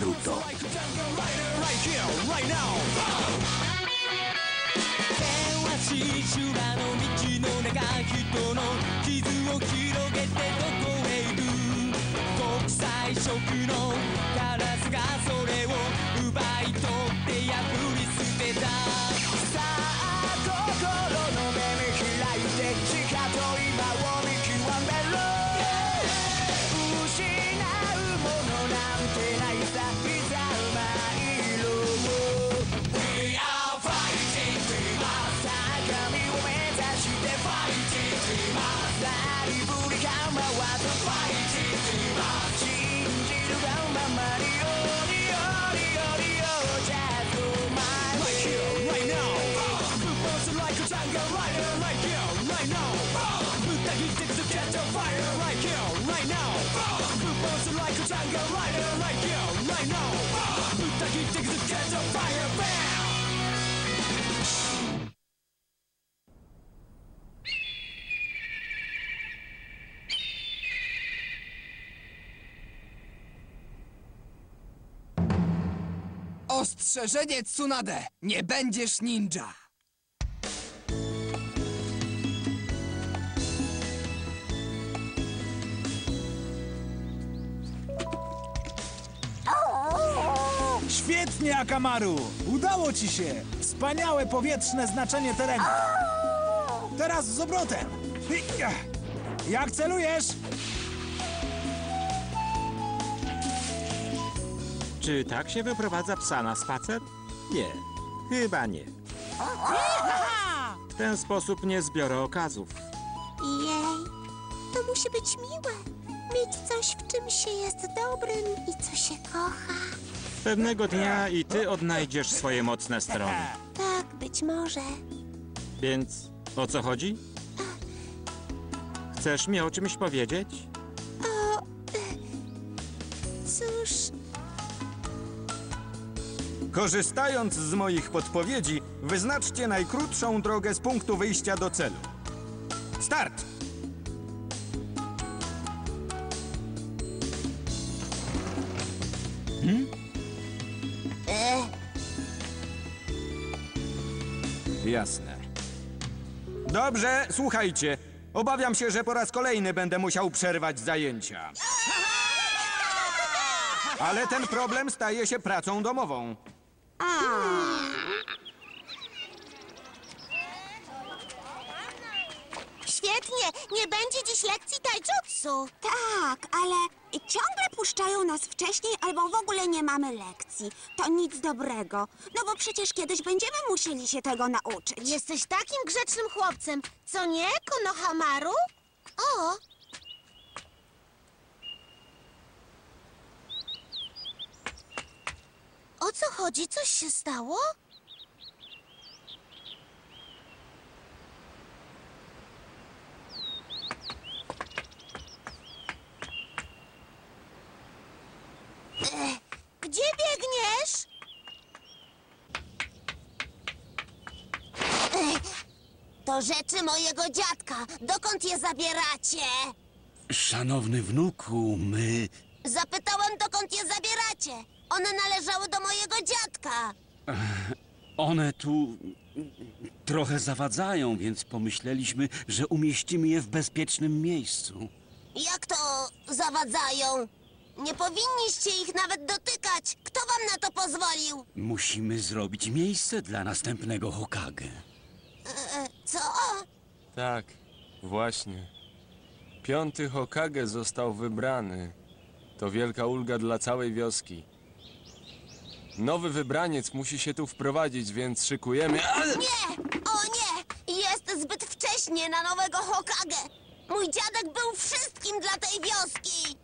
Naruto. 険しい修羅の道の中人の like a jungle rider Right here, right now ぶった切ってくぞ catch a fire Bam! Ostrzeżenie Tsunade! Nie będziesz ninja! Świetnie, Akamaru! Udało ci się! Wspaniałe powietrzne znaczenie terenu! Teraz z obrotem! Jak celujesz? Czy tak się wyprowadza psa na spacer? Nie, chyba nie. W ten sposób nie zbiorę okazów. Jej, to musi być miłe. Mieć coś, w czym się jest dobrym i co się kocha. Pewnego dnia i ty odnajdziesz swoje mocne strony. Tak, być może. Więc o co chodzi? Chcesz mi o czymś powiedzieć? Cóż, Korzystając z moich podpowiedzi, wyznaczcie najkrótszą drogę z punktu wyjścia do celu. Start! Jasne. Dobrze, słuchajcie. Obawiam się, że po raz kolejny będę musiał przerwać zajęcia. Ale ten problem staje się pracą domową. świetnie. Nie będzie dziś lekcji Tak, ale ciągle puszczają nas wcześniej albo w ogóle nie mamy lekcji. To nic dobrego. No bo przecież kiedyś będziemy musieli się tego nauczyć. Jesteś takim grzecznym chłopcem, co nie, Konohamaru? O! O co chodzi? Coś się stało? Gdzie biegniesz? To rzeczy mojego dziadka. Dokąd je zabieracie? Szanowny wnuku, my... Zapytałem, dokąd je zabieracie. One należały do mojego dziadka. One tu trochę zawadzają, więc pomyśleliśmy, że umieścimy je w bezpiecznym miejscu. Jak to zawadzają? Nie powinniście ich nawet dotykać. Kto wam na to pozwolił? Musimy zrobić miejsce dla następnego Hokage. E, co? Tak, właśnie. Piąty Hokage został wybrany. To wielka ulga dla całej wioski. Nowy wybraniec musi się tu wprowadzić, więc szykujemy. Ale... Nie! O nie! Jest zbyt wcześnie na nowego Hokage. Mój dziadek był wszystkim dla tej wioski.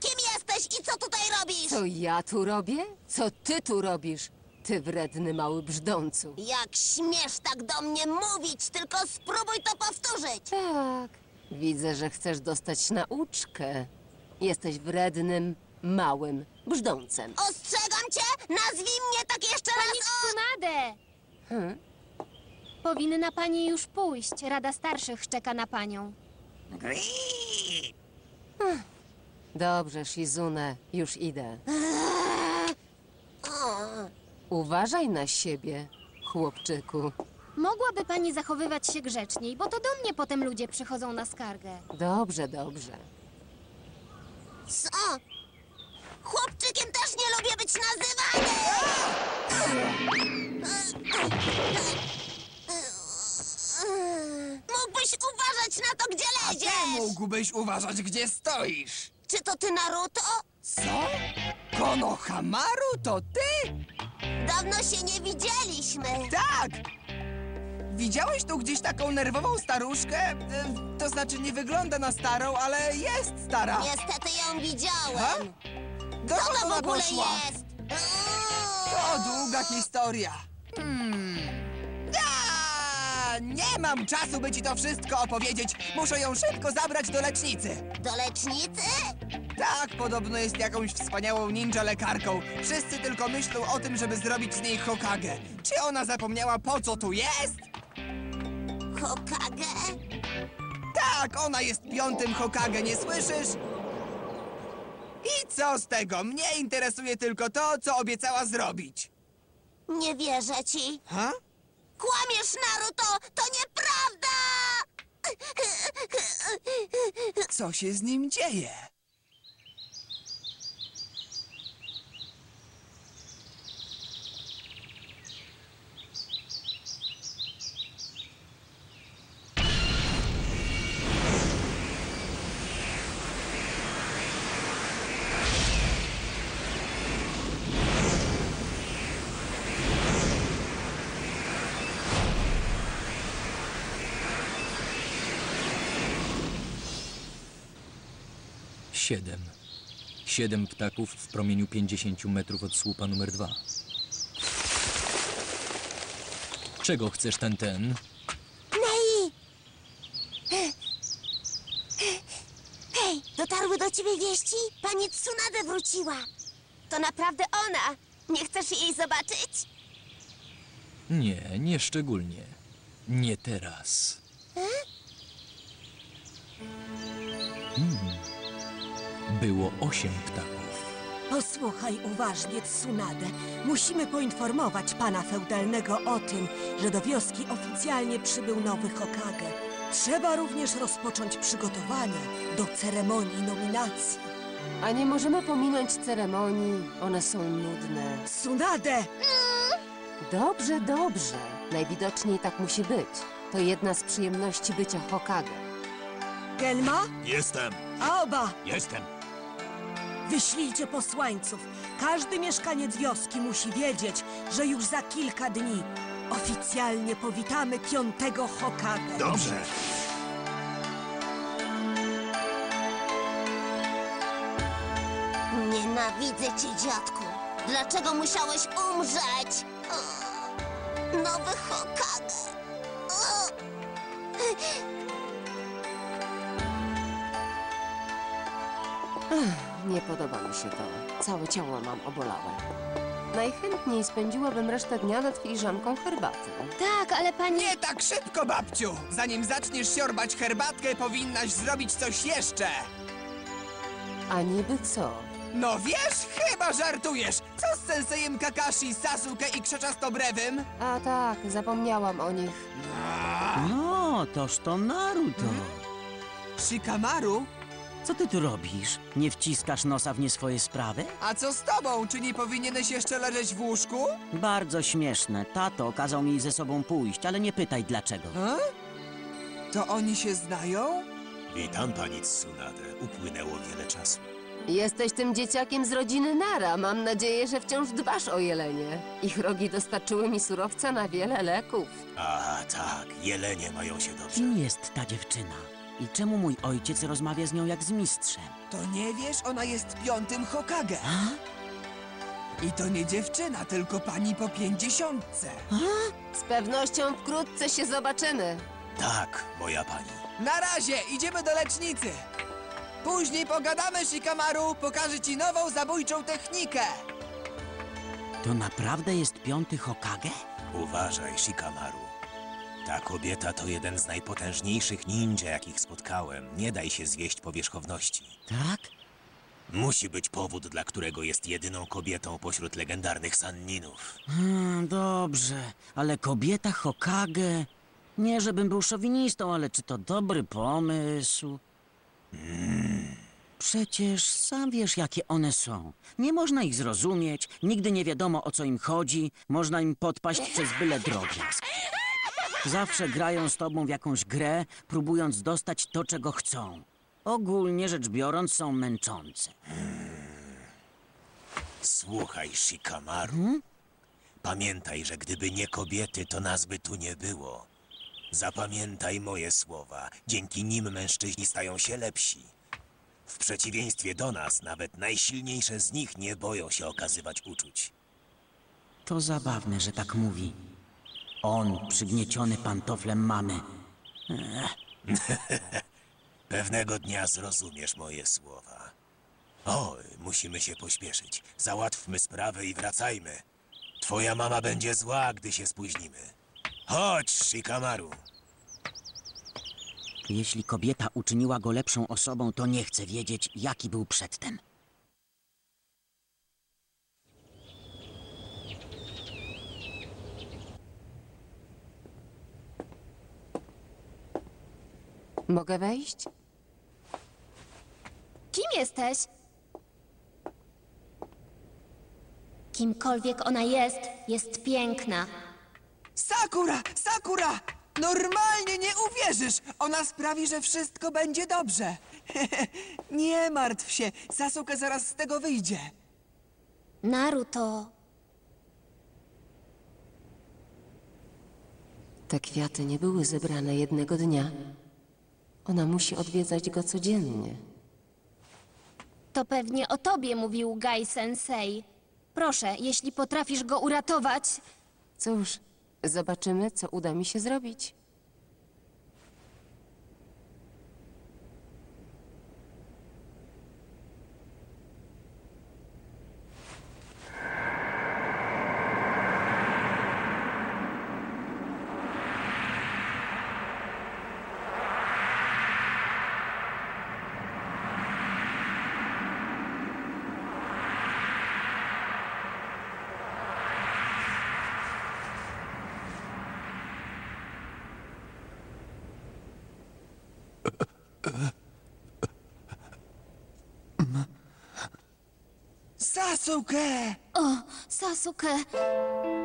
Kim jesteś i co tutaj robisz? Co ja tu robię? Co ty tu robisz? Ty wredny mały brzdącu. Jak śmiesz tak do mnie mówić, tylko spróbuj to powtórzyć. Tak, widzę, że chcesz dostać nauczkę. Jesteś wrednym, małym brzdącem. Ostrzegam cię, nazwij mnie tak jeszcze raz. Pani Tsunade! Hmm? Powinna pani już pójść. Rada Starszych czeka na panią. Dobrze, Shizune, już idę. Uważaj na siebie, chłopczyku. Mogłaby pani zachowywać się grzeczniej, bo to do mnie potem ludzie przychodzą na skargę. Dobrze, dobrze. Co? Chłopczykiem też nie lubię być nazywany! Mógłbyś uważać na to, gdzie leziesz! mógłbyś uważać, gdzie stoisz. Czy to ty, Naruto? Co? Konohamaru to ty? Dawno się nie widzieliśmy. Tak! Widziałeś tu gdzieś taką nerwową staruszkę? E, To znaczy nie wygląda na starą, ale jest stara. Niestety ją Ha? widziałem. Dokąd Co to w ogóle poszła? jest? To długa historia. Hmm. Nie mam czasu, by ci to wszystko opowiedzieć. Muszę ją szybko zabrać do lecznicy. Do lecznicy? Tak, podobno jest jakąś wspaniałą ninja lekarką. Wszyscy tylko myślą o tym, żeby zrobić z niej Hokage. Czy ona zapomniała po co tu jest? Hokage? Tak, ona jest piątym Hokage, nie słyszysz? I co z tego? Mnie interesuje tylko to, co obiecała zrobić. Nie wierzę ci. Ha? Kłamiesz, Naruto! To nieprawda! Co się z nim dzieje? Siedem. Siedem ptaków w promieniu 50 metrów od słupa numer dwa. Czego chcesz ten ten? Nei! Hej, dotarły do ciebie wieści? Pani Tsunade wróciła. To naprawdę ona. Nie chcesz jej zobaczyć? Nie, nie szczególnie. Nie teraz. Było osiem ptaków. Posłuchaj uważnie, Tsunade. Musimy poinformować pana feudalnego o tym, że do wioski oficjalnie przybył nowy Hokage. Trzeba również rozpocząć przygotowania do ceremonii nominacji. A nie możemy pominąć ceremonii, one są nudne. Tsunade! Dobrze, dobrze. Najwidoczniej tak musi być. To jedna z przyjemności bycia Hokage. Genma? Jestem, Aoba! jestem. Wyślijcie posłańców. Każdy mieszkaniec wioski musi wiedzieć, że już za kilka dni oficjalnie powitamy piątego Hokage. Dobrze. Nienawidzę cię, dziadku. Dlaczego musiałeś umrzeć? O, nowy Hokage. O. Nie podoba mi się to. Całe ciało mam obolałe. Najchętniej spędziłabym resztę dnia nad filiżanką herbaty. Tak, ale pani... Nie tak szybko, babciu! Zanim zaczniesz siorbać herbatkę, powinnaś zrobić coś jeszcze. A niby co? No wiesz, chyba żartujesz! Co z sensejem Kakashi, Sasuke i Krzaczastobrewym? A tak, zapomniałam o nich. No, toż to Naruto. Shikamaru? Co ty tu robisz? Nie wciskasz nosa w nie swoje sprawy? A co z tobą? Czy nie powinieneś jeszcze leżeć w łóżku? Bardzo śmieszne. Tato kazał mi ze sobą pójść, ale nie pytaj dlaczego. A? To oni się znają? Witam pani Tsunade. Upłynęło wiele czasu. Jesteś tym dzieciakiem z rodziny Nara. Mam nadzieję, że wciąż dbasz o jelenie. Ich rogi dostarczyły mi surowca na wiele leków. A tak, jelenie mają się dobrze. Kim jest ta dziewczyna? I czemu mój ojciec rozmawia z nią jak z mistrzem? To nie wiesz, ona jest piątym Hokage. I to nie dziewczyna, tylko pani po pięćdziesiątce. Z pewnością wkrótce się zobaczymy. Tak, moja pani. Na razie, idziemy do lecznicy. Później pogadamy, Shikamaru. Pokażę ci nową zabójczą technikę. To naprawdę jest piąty Hokage? Uważaj, Shikamaru. Ta kobieta to jeden z najpotężniejszych ninja, jakich spotkałem. Nie daj się zwieść powierzchowności. Tak? Musi być powód, dla którego jest jedyną kobietą pośród legendarnych Sanninów. Hmm, dobrze, ale kobieta Hokage... Nie, żebym był szowinistą, ale czy to dobry pomysł? Przecież sam wiesz, jakie one są. Nie można ich zrozumieć, nigdy nie wiadomo, o co im chodzi, można im podpaść przez byle drobiazg. Zawsze grają z tobą w jakąś grę, próbując dostać to, czego chcą. Ogólnie rzecz biorąc, są męczące. Słuchaj, Shikamaru. Pamiętaj, że gdyby nie kobiety, to nas by tu nie było. Zapamiętaj moje słowa. Dzięki nim mężczyźni stają się lepsi. W przeciwieństwie do nas, nawet najsilniejsze z nich nie boją się okazywać uczuć. To zabawne, że tak mówi. On, przygnieciony pantoflem mamy. Pewnego dnia zrozumiesz moje słowa. O, musimy się pośpieszyć. Załatwmy sprawę i wracajmy. Twoja mama będzie zła, gdy się spóźnimy. Chodź, Shikamaru. Jeśli kobieta uczyniła go lepszą osobą, to nie chcę wiedzieć, jaki był przedtem. Mogę wejść? Kim jesteś? Kimkolwiek ona jest, jest piękna. Sakura! Sakura! Normalnie nie uwierzysz! Ona sprawi, że wszystko będzie dobrze. nie martw się, Sasuke zaraz z tego wyjdzie. Naruto. Te kwiaty nie były zebrane jednego dnia. Ona musi odwiedzać go codziennie. To pewnie o tobie mówił Gai Sensei. Proszę, jeśli potrafisz go uratować, Cóż, zobaczymy, co uda mi się zrobić. Sasuke! O, Sasuke! Sasuke!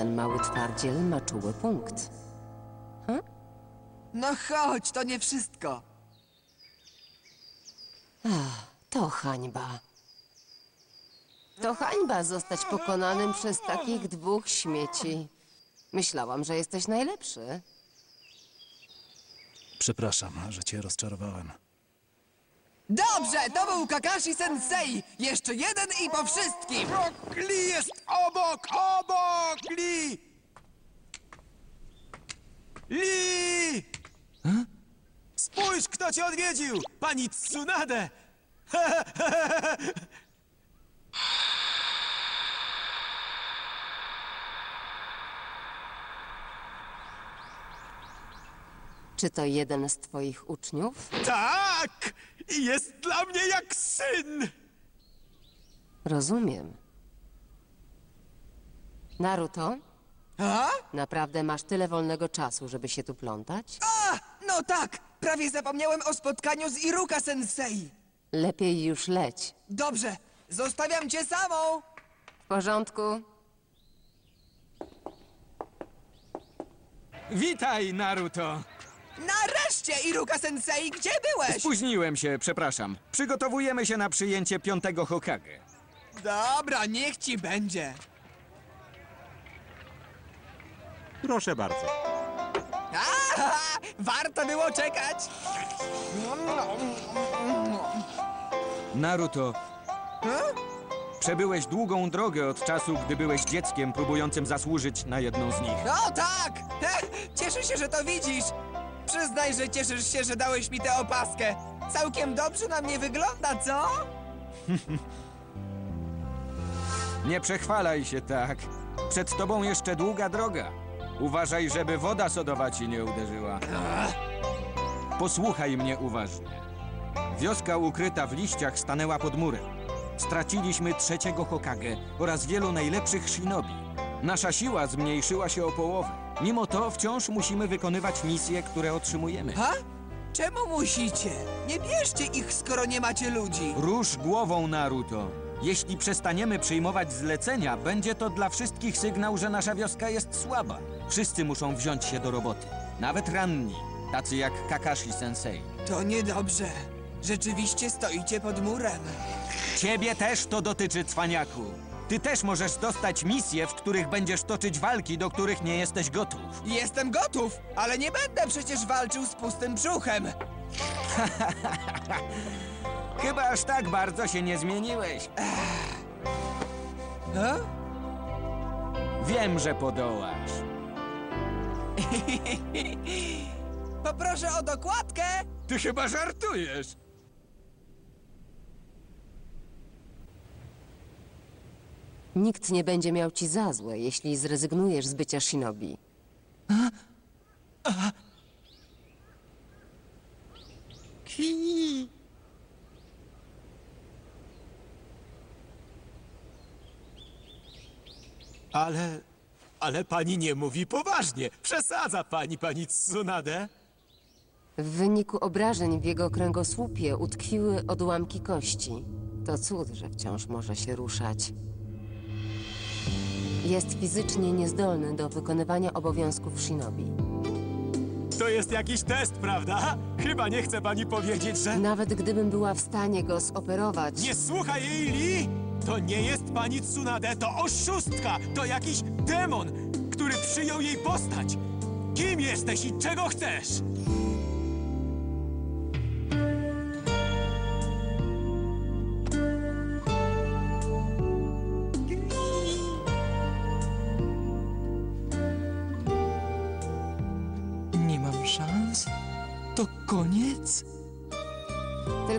Ten mały twardziel ma czuły punkt. No chodź, to nie wszystko. To hańba. To hańba zostać pokonanym przez takich dwóch śmieci. Myślałam, że jesteś najlepszy. Przepraszam, że cię rozczarowałem. Dobrze, to był Kakashi Sensei! Jeszcze jeden i po wszystkim! Li jest obok, obok! Li! Li! Spójrz, kto cię odwiedził! Pani Tsunade! Czy to jeden z twoich uczniów? Tak! Jest dla mnie jak syn! Rozumiem. Naruto, A? naprawdę masz tyle wolnego czasu, żeby się tu plątać? A! No tak! Prawie zapomniałem o spotkaniu z Iruka Sensei! Lepiej już leć. Dobrze, zostawiam cię samą! W porządku? Witaj, Naruto! Nareszcie, Iruka Sensei, gdzie byłeś? Spóźniłem się, przepraszam. Przygotowujemy się na przyjęcie piątego Hokage. Dobra, niech ci będzie. Proszę bardzo. Aha, warto było czekać. Naruto, przebyłeś długą drogę od czasu, gdy byłeś dzieckiem próbującym zasłużyć na jedną z nich. No tak! Heh, Cieszę się, że to widzisz. Przyznaj, że cieszysz się, że dałeś mi tę opaskę. Całkiem dobrze na mnie wygląda, co? Nie przechwalaj się tak. Przed tobą jeszcze długa droga. Uważaj, żeby woda sodowa ci nie uderzyła. Posłuchaj mnie uważnie. Wioska ukryta w liściach stanęła pod murem. Straciliśmy trzeciego Hokage oraz wielu najlepszych shinobi. Nasza siła zmniejszyła się o połowę. Mimo to wciąż musimy wykonywać misje, które otrzymujemy. Ha? Czemu musicie? Nie bierzcie ich, skoro nie macie ludzi. Rusz głową, Naruto. Jeśli przestaniemy przyjmować zlecenia, będzie to dla wszystkich sygnał, że nasza wioska jest słaba. Wszyscy muszą wziąć się do roboty. Nawet ranni, tacy jak Kakashi Sensei. To niedobrze. Rzeczywiście stoicie pod murem. Ciebie też to dotyczy, cwaniaku. Ty też możesz dostać misje, w których będziesz toczyć walki, do których nie jesteś gotów. Jestem gotów, ale nie będę przecież walczył z pustym brzuchem. Chyba aż tak bardzo się nie zmieniłeś. Ha? Wiem, że podołasz. Poproszę o dokładkę. Ty chyba żartujesz. Nikt nie będzie miał ci za złe, jeśli zrezygnujesz z bycia shinobi. Ale... ale pani nie mówi poważnie. Przesadza pani, pani Tsunade. W wyniku obrażeń w jego kręgosłupie utkwiły odłamki kości. To cud, że wciąż może się ruszać. Jest fizycznie niezdolny do wykonywania obowiązków shinobi. To jest jakiś test, prawda? Chyba nie chce pani powiedzieć, że... Nawet gdybym była w stanie go zoperować, Nie słuchaj jej, Li! To nie jest pani Tsunade, to oszustka! To jakiś demon, który przyjął jej postać! Kim jesteś i czego chcesz?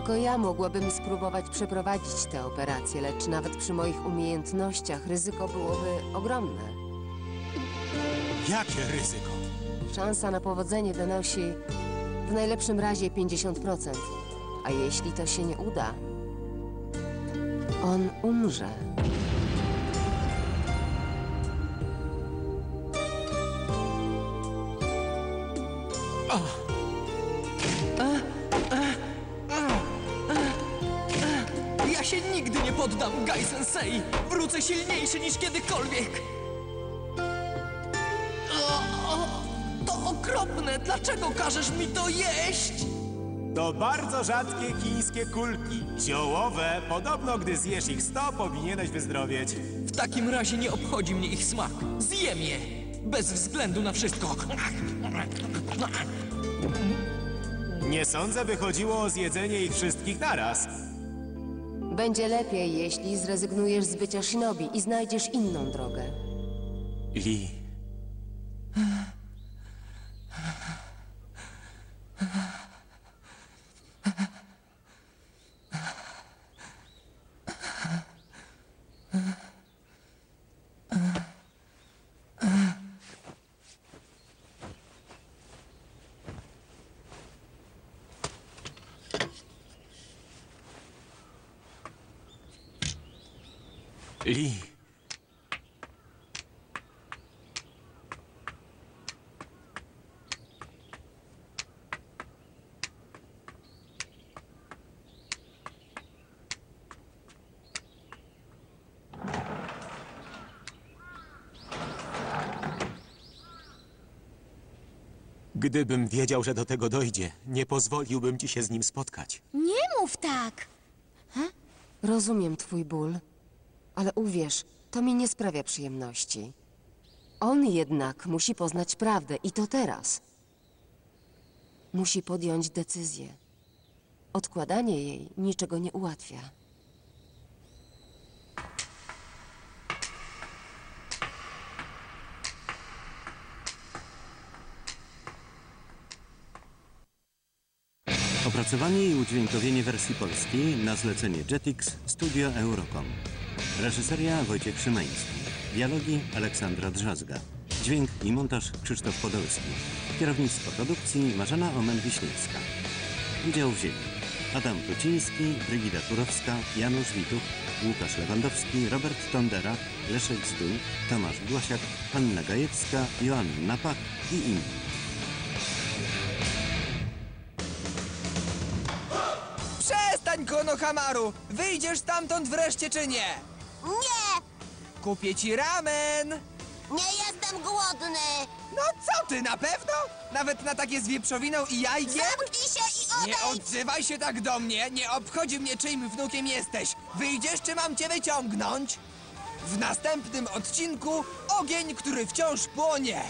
Tylko ja mogłabym spróbować przeprowadzić tę operację, lecz nawet przy moich umiejętnościach ryzyko byłoby ogromne. Jakie ryzyko? Szansa na powodzenie wynosi w najlepszym razie 50%. A jeśli to się nie uda, on umrze. Poddam, Gai Sensei! Wrócę silniejszy niż kiedykolwiek! O, o, to okropne! Dlaczego każesz mi to jeść? To bardzo rzadkie chińskie kulki. Ziołowe. Podobno, gdy zjesz ich 100, powinieneś wyzdrowieć. W takim razie nie obchodzi mnie ich smak. Zjem je! Bez względu na wszystko. Nie sądzę, by chodziło o zjedzenie ich wszystkich naraz. Będzie lepiej, jeśli zrezygnujesz z bycia shinobi i znajdziesz inną drogę. Li. Li. Gdybym wiedział, że do tego dojdzie, nie pozwoliłbym ci się z nim spotkać. Nie mów tak! Rozumiem twój ból ale uwierz, to mi nie sprawia przyjemności. On jednak musi poznać prawdę i to teraz. Musi podjąć decyzję. Odkładanie jej niczego nie ułatwia. Opracowanie i udźwiękowienie wersji polskiej na zlecenie Jetix Studio Eurocom. Reżyseria Wojciech Szymański. Dialogi Aleksandra Drzazga. Dźwięk i montaż Krzysztof Podolski. Kierownictwo produkcji Marzena Omen-Wiśniewska. Udział wzięli Adam Pluciński, Brygida Turowska, Janusz Wituch, Łukasz Lewandowski, Robert Tondera, Leszek Zduń, Tomasz Głosiak, Anna Gajewska, Joanna Pach i inni. Przestań, Konohamaru! Wyjdziesz stamtąd wreszcie czy nie? Nie! Kupię ci ramen! Nie jestem głodny! No co ty, na pewno? Nawet na takie z wieprzowiną i jajkiem? Zamknij się i Nie odejdź! odzywaj się tak do mnie! Nie obchodzi mnie, czyim wnukiem jesteś! Wyjdziesz, czy mam cię wyciągnąć? W następnym odcinku ogień, który wciąż płonie!